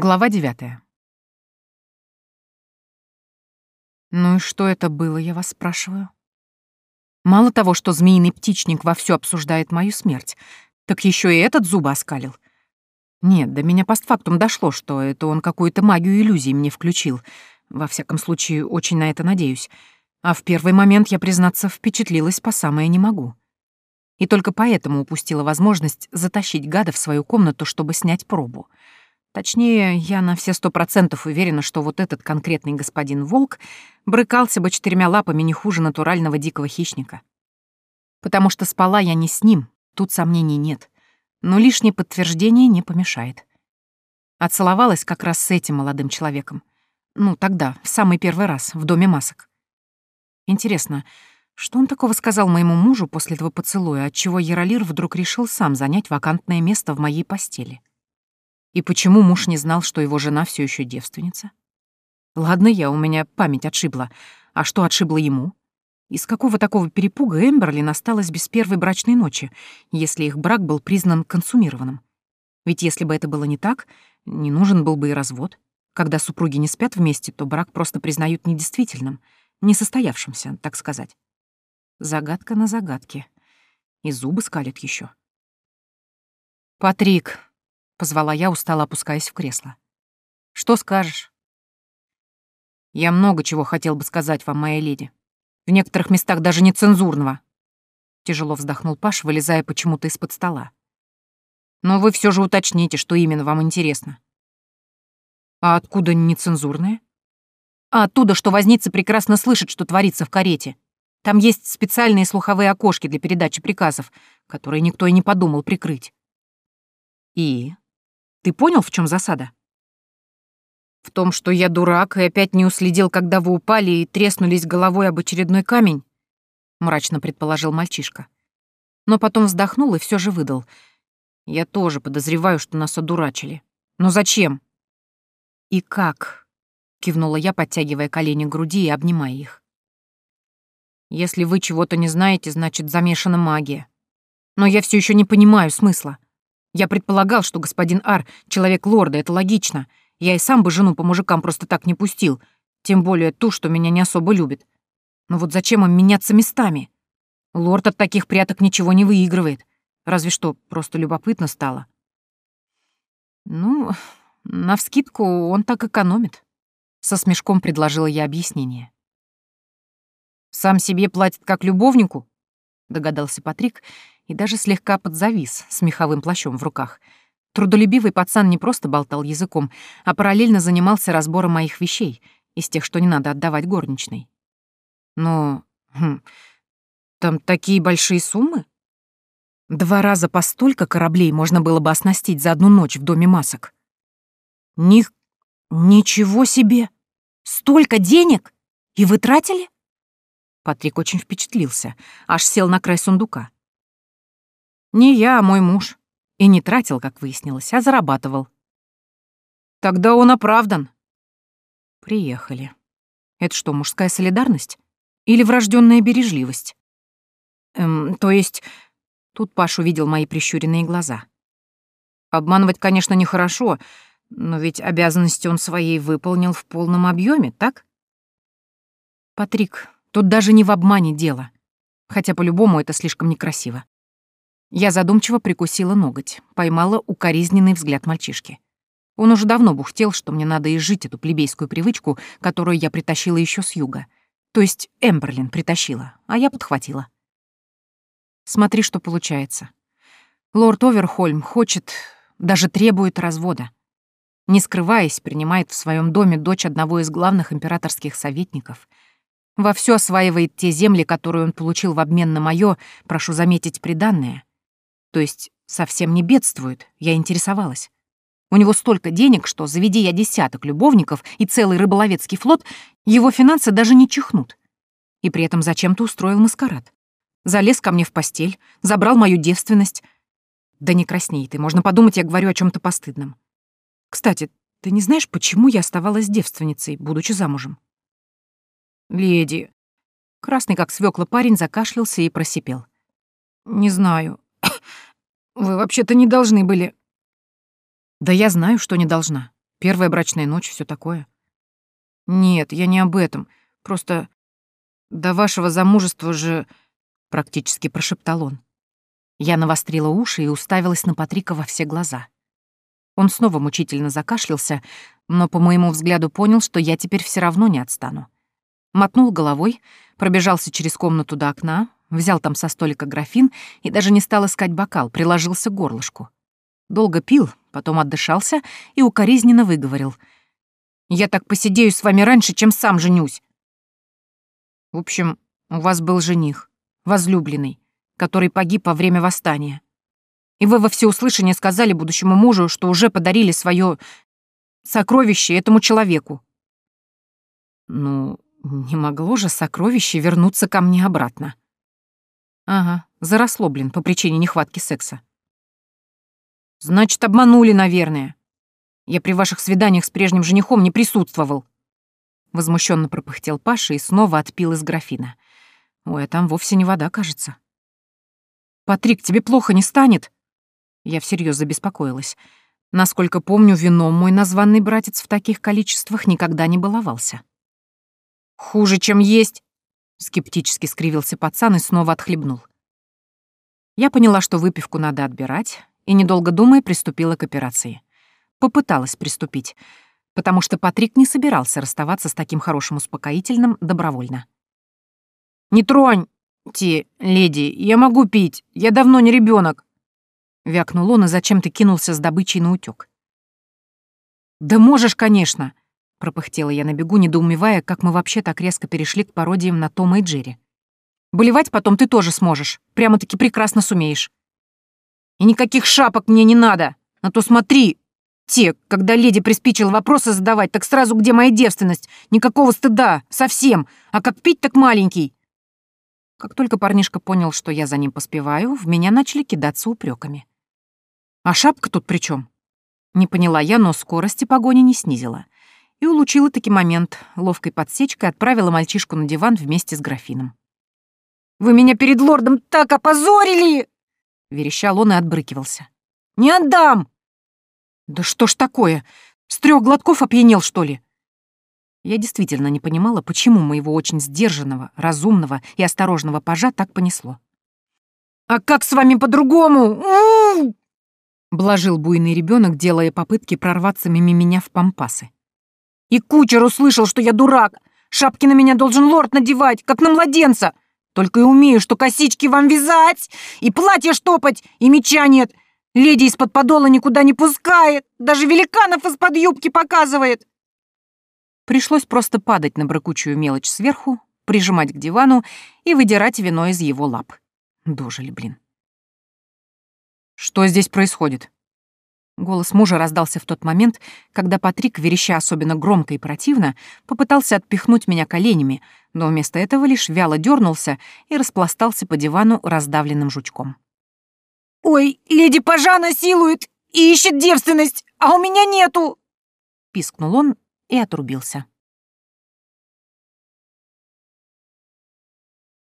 Глава девятая. Ну и что это было, я вас спрашиваю? Мало того, что змеиный птичник вовсю обсуждает мою смерть, так еще и этот зубы оскалил. Нет, до меня постфактум дошло, что это он какую-то магию иллюзий мне включил. Во всяком случае, очень на это надеюсь. А в первый момент я, признаться, впечатлилась по самое не могу. И только поэтому упустила возможность затащить гада в свою комнату, чтобы снять пробу — Точнее, я на все сто процентов уверена, что вот этот конкретный господин Волк брыкался бы четырьмя лапами не хуже натурального дикого хищника. Потому что спала я не с ним, тут сомнений нет. Но лишнее подтверждение не помешает. Оцеловалась как раз с этим молодым человеком. Ну, тогда, в самый первый раз, в доме масок. Интересно, что он такого сказал моему мужу после этого поцелуя, отчего Яролир вдруг решил сам занять вакантное место в моей постели? И почему муж не знал, что его жена все еще девственница? Ладно я, у меня память отшибла. А что отшибло ему? Из какого такого перепуга Эмберлин осталась без первой брачной ночи, если их брак был признан консумированным? Ведь если бы это было не так, не нужен был бы и развод. Когда супруги не спят вместе, то брак просто признают недействительным, несостоявшимся, так сказать. Загадка на загадке. И зубы скалит еще. «Патрик, Позвала я, устало опускаясь в кресло. «Что скажешь?» «Я много чего хотел бы сказать вам, моя леди. В некоторых местах даже нецензурного». Тяжело вздохнул Паш, вылезая почему-то из-под стола. «Но вы все же уточните, что именно вам интересно». «А откуда нецензурное?» «А оттуда, что возница прекрасно слышит, что творится в карете. Там есть специальные слуховые окошки для передачи приказов, которые никто и не подумал прикрыть». «И?» Ты понял, в чем засада? В том, что я дурак и опять не уследил, когда вы упали и треснулись головой об очередной камень? Мрачно предположил мальчишка. Но потом вздохнул и все же выдал. Я тоже подозреваю, что нас одурачили. Но зачем? И как? Кивнула я, подтягивая колени к груди и обнимая их. Если вы чего-то не знаете, значит, замешана магия. Но я все еще не понимаю смысла. Я предполагал, что господин Ар — человек лорда, это логично. Я и сам бы жену по мужикам просто так не пустил, тем более ту, что меня не особо любит. Но вот зачем им меняться местами? Лорд от таких пряток ничего не выигрывает. Разве что просто любопытно стало. Ну, навскидку он так экономит. Со смешком предложила я объяснение. «Сам себе платит как любовнику?» — догадался Патрик и даже слегка подзавис с меховым плащом в руках. Трудолюбивый пацан не просто болтал языком, а параллельно занимался разбором моих вещей, из тех, что не надо отдавать горничной. Но... Хм, там такие большие суммы? Два раза по столько кораблей можно было бы оснастить за одну ночь в доме масок. Них... Ничего себе! Столько денег! И вы тратили? Патрик очень впечатлился, аж сел на край сундука. Не я, а мой муж. И не тратил, как выяснилось, а зарабатывал. Тогда он оправдан. Приехали. Это что, мужская солидарность? Или врожденная бережливость? Эм, то есть... Тут Паш увидел мои прищуренные глаза. Обманывать, конечно, нехорошо, но ведь обязанности он своей выполнил в полном объеме, так? Патрик, тут даже не в обмане дело. Хотя по-любому это слишком некрасиво. Я задумчиво прикусила ноготь, поймала укоризненный взгляд мальчишки. Он уже давно бухтел, что мне надо изжить эту плебейскую привычку, которую я притащила еще с юга. То есть Эмберлин притащила, а я подхватила. Смотри, что получается. Лорд Оверхольм хочет, даже требует развода. Не скрываясь, принимает в своем доме дочь одного из главных императорских советников. Вовсю осваивает те земли, которые он получил в обмен на моё, прошу заметить, приданное. То есть совсем не бедствует, я интересовалась. У него столько денег, что, заведи я десяток любовников и целый рыболовецкий флот, его финансы даже не чихнут. И при этом зачем-то устроил маскарад. Залез ко мне в постель, забрал мою девственность. Да не красней ты, можно подумать, я говорю о чем то постыдном. Кстати, ты не знаешь, почему я оставалась девственницей, будучи замужем? Леди. Красный, как свекла парень, закашлялся и просипел. Не знаю. Вы вообще-то не должны были...» «Да я знаю, что не должна. Первая брачная ночь, все такое. Нет, я не об этом. Просто до вашего замужества же... Практически прошептал он. Я навострила уши и уставилась на Патрика во все глаза. Он снова мучительно закашлялся, но по моему взгляду понял, что я теперь все равно не отстану. Мотнул головой, пробежался через комнату до окна, взял там со столика графин и даже не стал искать бокал, приложился к горлышку. Долго пил, потом отдышался и укоризненно выговорил. «Я так посидею с вами раньше, чем сам женюсь». В общем, у вас был жених, возлюбленный, который погиб во время восстания. И вы во всеуслышание сказали будущему мужу, что уже подарили свое сокровище этому человеку. Ну, не могло же сокровище вернуться ко мне обратно. Ага, заросло, блин, по причине нехватки секса. Значит, обманули, наверное. Я при ваших свиданиях с прежним женихом не присутствовал. Возмущенно пропыхтел Паша и снова отпил из графина. Ой, а там вовсе не вода, кажется. «Патрик, тебе плохо не станет?» Я всерьез забеспокоилась. Насколько помню, вином мой названный братец в таких количествах никогда не баловался. «Хуже, чем есть!» — скептически скривился пацан и снова отхлебнул. Я поняла, что выпивку надо отбирать, и, недолго думая, приступила к операции. Попыталась приступить, потому что Патрик не собирался расставаться с таким хорошим успокоительным добровольно. «Не троньте, леди, я могу пить, я давно не ребенок. Вякнул он и зачем-то кинулся с добычей на утёк. «Да можешь, конечно!» — пропыхтела я на бегу, недоумевая, как мы вообще так резко перешли к пародиям на Тома и Джерри. «Болевать потом ты тоже сможешь. Прямо-таки прекрасно сумеешь. И никаких шапок мне не надо. А то смотри, те, когда леди приспичила вопросы задавать, так сразу где моя девственность? Никакого стыда, совсем. А как пить, так маленький. Как только парнишка понял, что я за ним поспеваю, в меня начали кидаться упреками. А шапка тут при чем? Не поняла я, но скорости погони не снизила. И улучила таки момент, ловкой подсечкой отправила мальчишку на диван вместе с графином. «Вы меня перед лордом так опозорили!» Верещал он и отбрыкивался. «Не отдам!» «Да что ж такое? С трех глотков опьянел, что ли?» Я действительно не понимала, почему моего очень сдержанного, разумного и осторожного пажа так понесло. «А как с вами по-другому? Блажил буйный ребенок, делая попытки прорваться мимо меня в пампасы. «И кучер услышал, что я дурак! Шапки на меня должен лорд надевать, как на младенца! Только и умею, что косички вам вязать, и платье штопать, и меча нет! Леди из-под подола никуда не пускает, даже великанов из-под юбки показывает!» Пришлось просто падать на бракучую мелочь сверху, прижимать к дивану и выдирать вино из его лап. Дожили, блин. «Что здесь происходит?» Голос мужа раздался в тот момент, когда Патрик, вереща особенно громко и противно, попытался отпихнуть меня коленями, но вместо этого лишь вяло дернулся и распластался по дивану раздавленным жучком. «Ой, леди пажа насилует и ищет девственность, а у меня нету!» Пискнул он и отрубился.